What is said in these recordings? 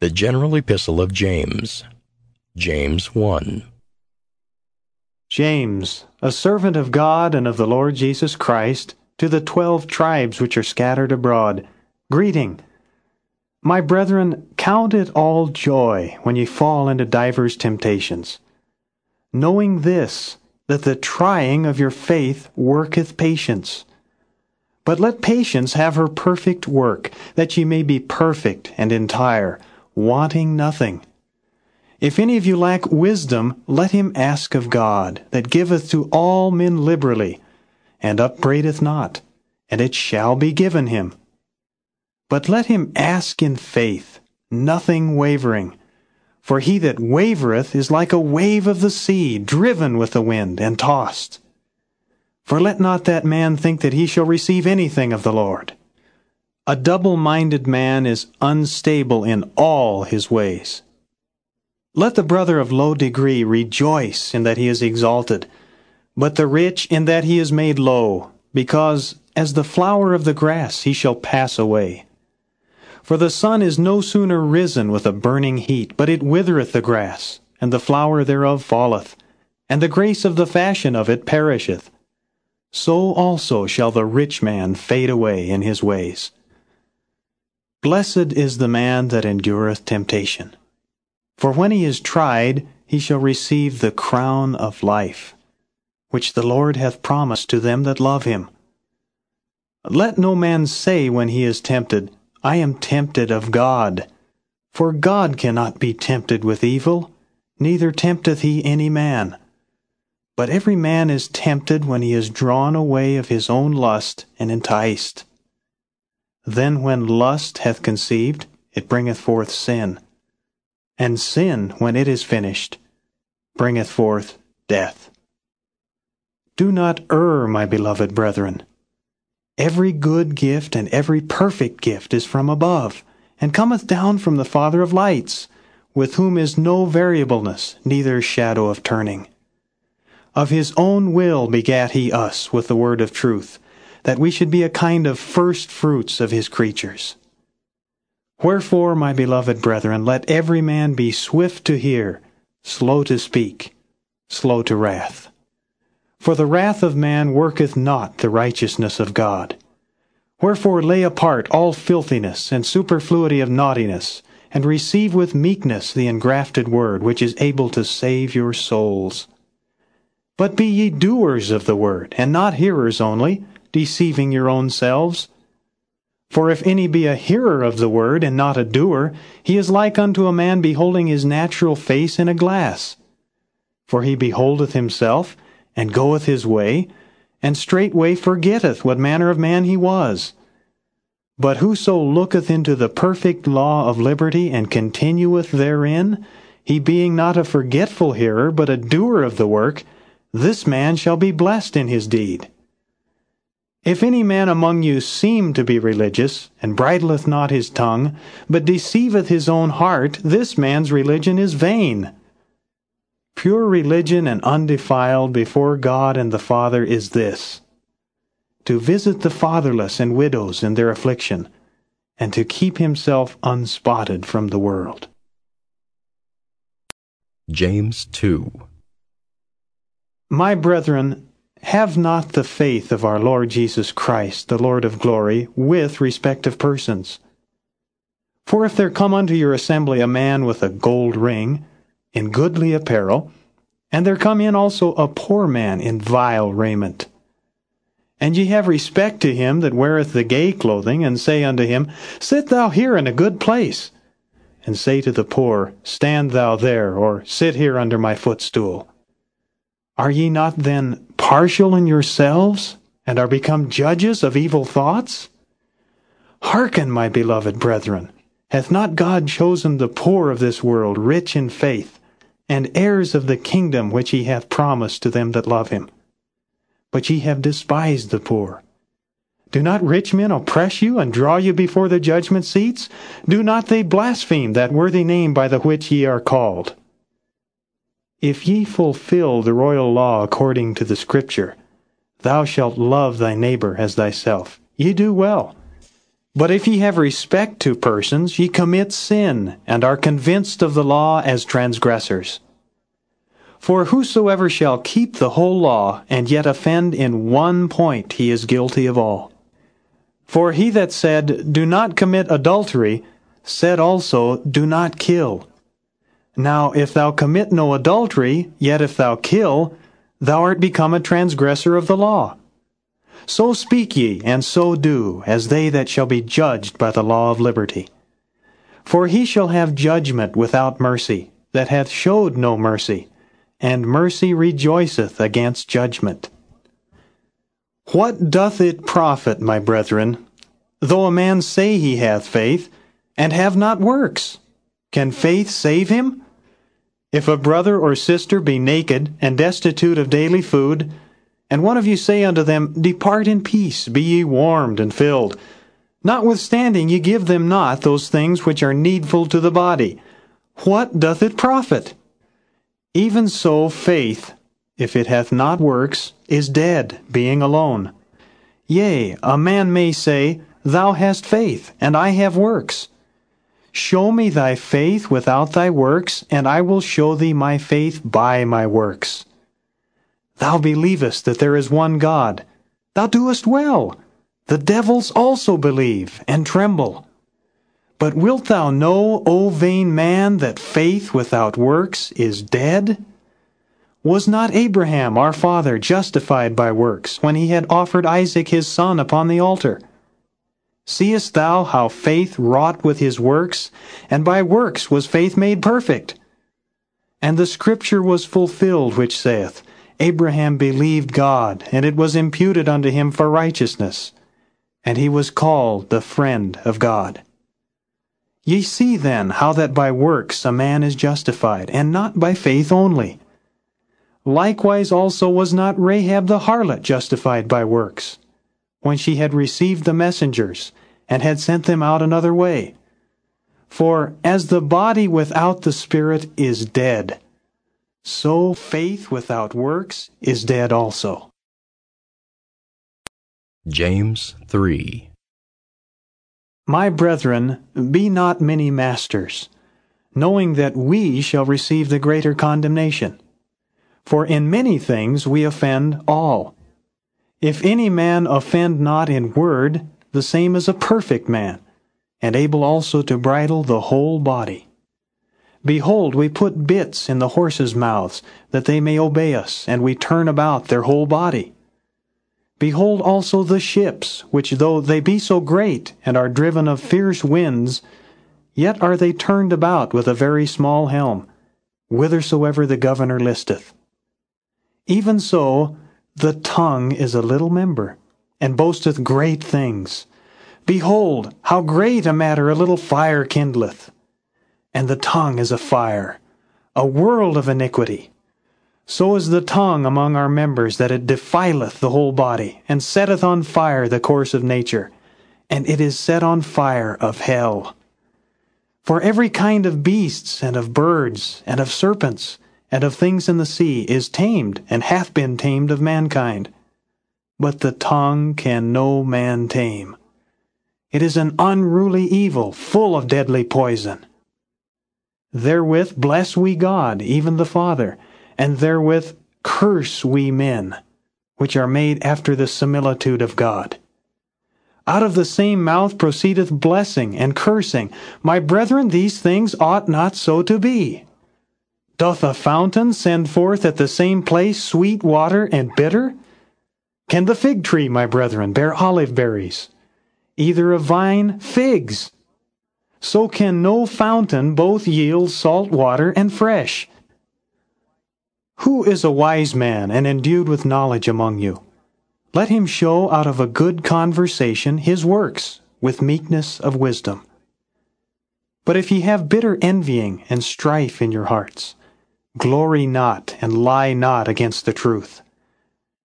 The General Epistle of James, James 1. James, a servant of God and of the Lord Jesus Christ, to the twelve tribes which are scattered abroad, greeting. My brethren, count it all joy when ye fall into divers temptations, knowing this, that the trying of your faith worketh patience. But let patience have her perfect work, that ye may be perfect and entire, wanting nothing. If any of you lack wisdom, let him ask of God, that giveth to all men liberally, and upbraideth not, and it shall be given him. But let him ask in faith, nothing wavering. For he that wavereth is like a wave of the sea, driven with the wind, and tossed. For let not that man think that he shall receive anything of the Lord. A double minded man is unstable in all his ways. Let the brother of low degree rejoice in that he is exalted, but the rich in that he is made low, because as the flower of the grass he shall pass away. For the sun is no sooner risen with a burning heat, but it withereth the grass, and the flower thereof falleth, and the grace of the fashion of it perisheth so also shall the rich man fade away in his ways. Blessed is the man that endureth temptation. For when he is tried, he shall receive the crown of life, which the Lord hath promised to them that love him. Let no man say when he is tempted, I am tempted of God. For God cannot be tempted with evil, neither tempteth he any man. But every man is tempted when he is drawn away of his own lust and enticed. Then when lust hath conceived, it bringeth forth sin. And sin, when it is finished, bringeth forth death. Do not err, my beloved brethren. Every good gift and every perfect gift is from above, and cometh down from the Father of lights, with whom is no variableness, neither shadow of turning. Of his own will begat he us with the word of truth, that we should be a kind of first fruits of his creatures. Wherefore, my beloved brethren, let every man be swift to hear, slow to speak, slow to wrath. For the wrath of man worketh not the righteousness of God. Wherefore lay apart all filthiness and superfluity of naughtiness, and receive with meekness the engrafted word, which is able to save your souls. But be ye doers of the word, and not hearers only, deceiving your own selves. For if any be a hearer of the word, and not a doer, he is like unto a man beholding his natural face in a glass. For he beholdeth himself, and goeth his way, and straightway forgetteth what manner of man he was. But whoso looketh into the perfect law of liberty, and continueth therein, he being not a forgetful hearer, but a doer of the work, this man shall be blessed in his deed. If any man among you seem to be religious, and bridleth not his tongue, but deceiveth his own heart, this man's religion is vain. Pure religion and undefiled before God and the Father is this to visit the fatherless and widows in their affliction, and to keep himself unspotted from the world. James 2 my brethren, have not the faith of our Lord Jesus Christ, the Lord of glory, with respect of persons. For if there come unto your assembly a man with a gold ring, in goodly apparel, and there come in also a poor man in vile raiment, and ye have respect to him that weareth the gay clothing, and say unto him, Sit thou here in a good place, and say to the poor, Stand thou there, or sit here under my footstool. Are ye not then partial in yourselves, and are become judges of evil thoughts? Hearken, my beloved brethren, hath not God chosen the poor of this world rich in faith, and heirs of the kingdom which he hath promised to them that love him? But ye have despised the poor. Do not rich men oppress you and draw you before the judgment seats? Do not they blaspheme that worthy name by the which ye are called? If ye fulfill the royal law according to the Scripture, Thou shalt love thy neighbor as thyself, ye do well. But if ye have respect to persons, ye commit sin, and are convinced of the law as transgressors. For whosoever shall keep the whole law, and yet offend in one point, he is guilty of all. For he that said, Do not commit adultery, said also, Do not kill. Now if thou commit no adultery, yet if thou kill, thou art become a transgressor of the law. So speak ye, and so do, as they that shall be judged by the law of liberty. For he shall have judgment without mercy, that hath showed no mercy, and mercy rejoiceth against judgment. What doth it profit, my brethren, though a man say he hath faith, and have not works? Can faith save him? If a brother or sister be naked, and destitute of daily food, and one of you say unto them, Depart in peace, be ye warmed and filled. Notwithstanding ye give them not those things which are needful to the body. What doth it profit? Even so faith, if it hath not works, is dead, being alone. Yea, a man may say, Thou hast faith, and I have works. Show me thy faith without thy works, and I will show thee my faith by my works. Thou believest that there is one God. Thou doest well. The devils also believe and tremble. But wilt thou know, O vain man, that faith without works is dead? Was not Abraham our father justified by works when he had offered Isaac his son upon the altar? Seest thou how faith wrought with his works, and by works was faith made perfect? And the scripture was fulfilled which saith, Abraham believed God, and it was imputed unto him for righteousness, and he was called the friend of God. Ye see then how that by works a man is justified, and not by faith only. Likewise also was not Rahab the harlot justified by works, when she had received the messengers, and had sent them out another way. For as the body without the spirit is dead, so faith without works is dead also. James 3 My brethren, be not many masters, knowing that we shall receive the greater condemnation. For in many things we offend all. If any man offend not in word, the same is a perfect man, and able also to bridle the whole body. Behold, we put bits in the horses' mouths, that they may obey us, and we turn about their whole body. Behold also the ships, which though they be so great, and are driven of fierce winds, yet are they turned about with a very small helm, whithersoever the governor listeth. Even so, the tongue is a little member, and boasteth great things. Behold, how great a matter a little fire kindleth and the tongue is a fire, a world of iniquity. So is the tongue among our members that it defileth the whole body, and setteth on fire the course of nature, and it is set on fire of hell. For every kind of beasts, and of birds, and of serpents, and of things in the sea is tamed, and hath been tamed of mankind. But the tongue can no man tame. It is an unruly evil, full of deadly poison. Therewith bless we God, even the Father, and therewith curse we men, which are made after the similitude of God. Out of the same mouth proceedeth blessing and cursing. My brethren, these things ought not so to be. Doth a fountain send forth at the same place sweet water and bitter? Can the fig tree, my brethren, bear olive berries? Either a vine figs? so can no fountain both yield salt water and fresh. Who is a wise man and endued with knowledge among you? Let him show out of a good conversation his works with meekness of wisdom. But if ye have bitter envying and strife in your hearts, glory not and lie not against the truth.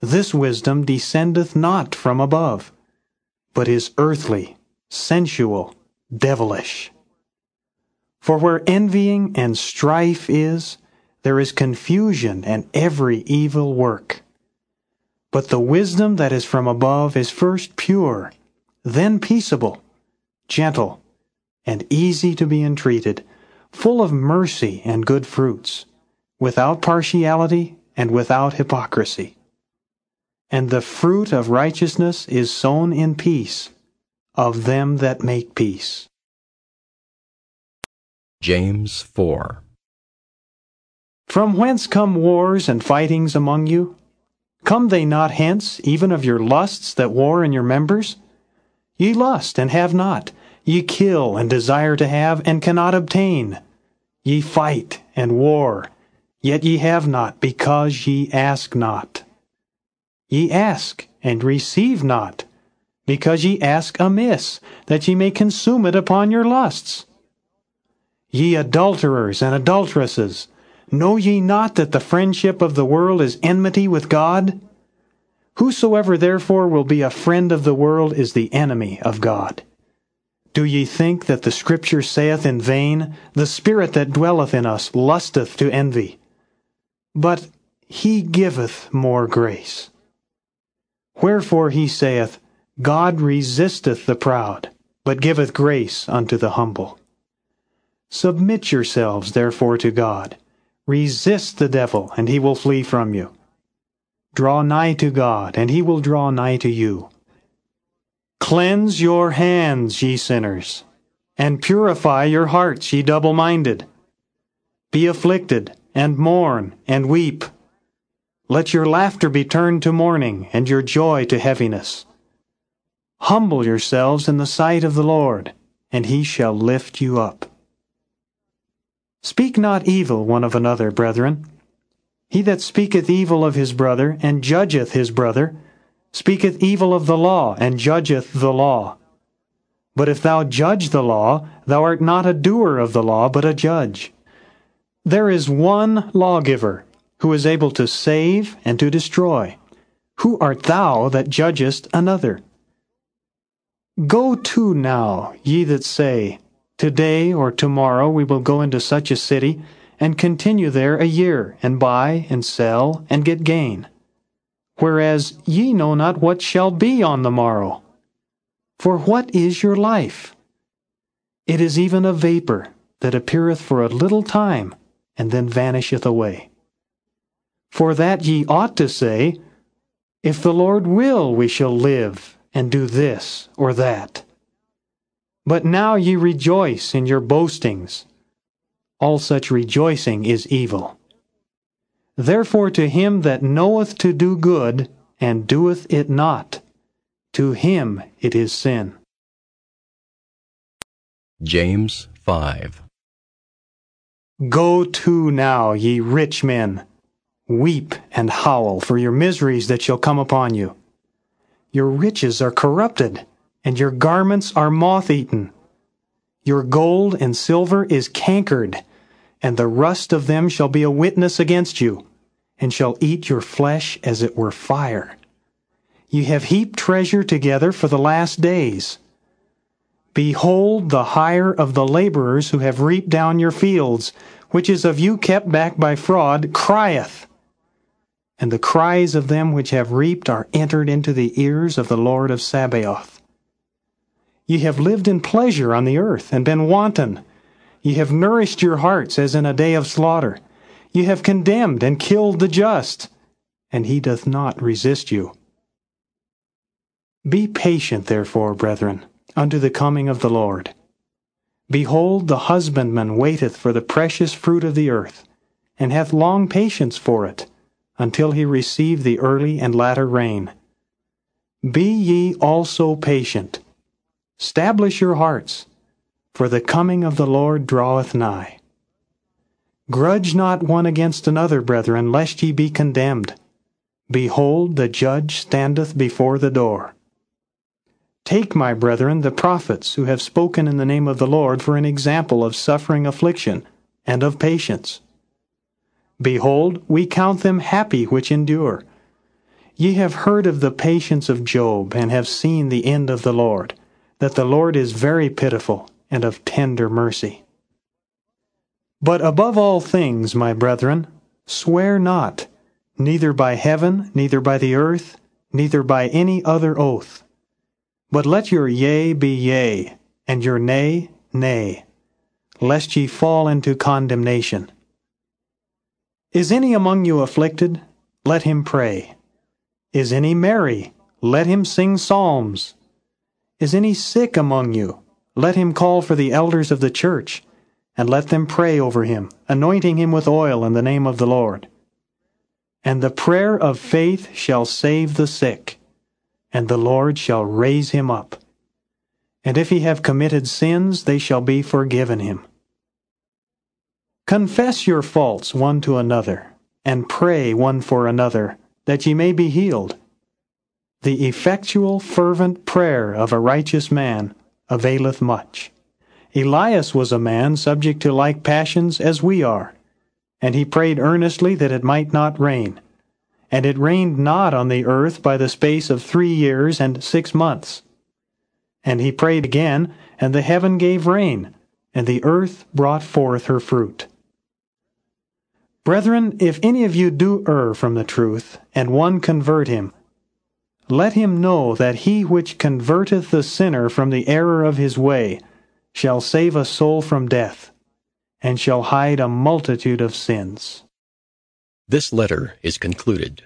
This wisdom descendeth not from above, but is earthly, sensual, devilish. For where envying and strife is, there is confusion and every evil work. But the wisdom that is from above is first pure, then peaceable, gentle, and easy to be entreated, full of mercy and good fruits, without partiality and without hypocrisy. And the fruit of righteousness is sown in peace of them that make peace. James 4 From whence come wars and fightings among you? Come they not hence, even of your lusts that war in your members? Ye lust and have not, ye kill and desire to have and cannot obtain. Ye fight and war, yet ye have not, because ye ask not. Ye ask and receive not, because ye ask amiss, that ye may consume it upon your lusts. Ye adulterers and adulteresses, know ye not that the friendship of the world is enmity with God? Whosoever therefore will be a friend of the world is the enemy of God. Do ye think that the Scripture saith in vain, The Spirit that dwelleth in us lusteth to envy? But he giveth more grace. Wherefore he saith, God resisteth the proud, but giveth grace unto the humble. Submit yourselves therefore to God. Resist the devil, and he will flee from you. Draw nigh to God, and he will draw nigh to you. Cleanse your hands, ye sinners, and purify your hearts, ye double minded. Be afflicted, and mourn, and weep. Let your laughter be turned to mourning, and your joy to heaviness. Humble yourselves in the sight of the Lord, and he shall lift you up. Speak not evil one of another, brethren. He that speaketh evil of his brother, and judgeth his brother, speaketh evil of the law, and judgeth the law. But if thou judge the law, thou art not a doer of the law, but a judge. There is one lawgiver, who is able to save and to destroy. Who art thou that judgest another? Go to now, ye that say, Today or tomorrow we will go into such a city, and continue there a year, and buy and sell, and get gain. Whereas ye know not what shall be on the morrow. For what is your life? It is even a vapor that appeareth for a little time, and then vanisheth away. For that ye ought to say, If the Lord will, we shall live and do this or that. But now ye rejoice in your boastings. All such rejoicing is evil. Therefore to him that knoweth to do good, and doeth it not, to him it is sin. James 5 Go to now, ye rich men. Weep and howl for your miseries that shall come upon you. Your riches are corrupted, and your garments are moth eaten. Your gold and silver is cankered, and the rust of them shall be a witness against you, and shall eat your flesh as it were fire. You have heaped treasure together for the last days. Behold, the hire of the laborers who have reaped down your fields, which is of you kept back by fraud, crieth and the cries of them which have reaped are entered into the ears of the Lord of Sabaoth. Ye have lived in pleasure on the earth, and been wanton. Ye have nourished your hearts as in a day of slaughter. Ye have condemned and killed the just, and he doth not resist you. Be patient, therefore, brethren, unto the coming of the Lord. Behold, the husbandman waiteth for the precious fruit of the earth, and hath long patience for it until he receive the early and latter rain. Be ye also patient. Stablish your hearts, for the coming of the Lord draweth nigh. Grudge not one against another, brethren, lest ye be condemned. Behold, the judge standeth before the door. Take, my brethren, the prophets who have spoken in the name of the Lord for an example of suffering affliction and of patience. Behold, we count them happy which endure. Ye have heard of the patience of Job, and have seen the end of the Lord, that the Lord is very pitiful and of tender mercy. But above all things, my brethren, swear not, neither by heaven, neither by the earth, neither by any other oath. But let your yea be yea, and your nay, nay, lest ye fall into condemnation. Is any among you afflicted? Let him pray. Is any merry? Let him sing psalms. Is any sick among you? Let him call for the elders of the church, and let them pray over him, anointing him with oil in the name of the Lord. And the prayer of faith shall save the sick, and the Lord shall raise him up. And if he have committed sins, they shall be forgiven him. Confess your faults one to another, and pray one for another, that ye may be healed. The effectual, fervent prayer of a righteous man availeth much. Elias was a man subject to like passions as we are, and he prayed earnestly that it might not rain. And it rained not on the earth by the space of three years and six months. And he prayed again, and the heaven gave rain, and the earth brought forth her fruit. Brethren, if any of you do err from the truth, and one convert him, let him know that he which converteth the sinner from the error of his way shall save a soul from death, and shall hide a multitude of sins. This letter is concluded.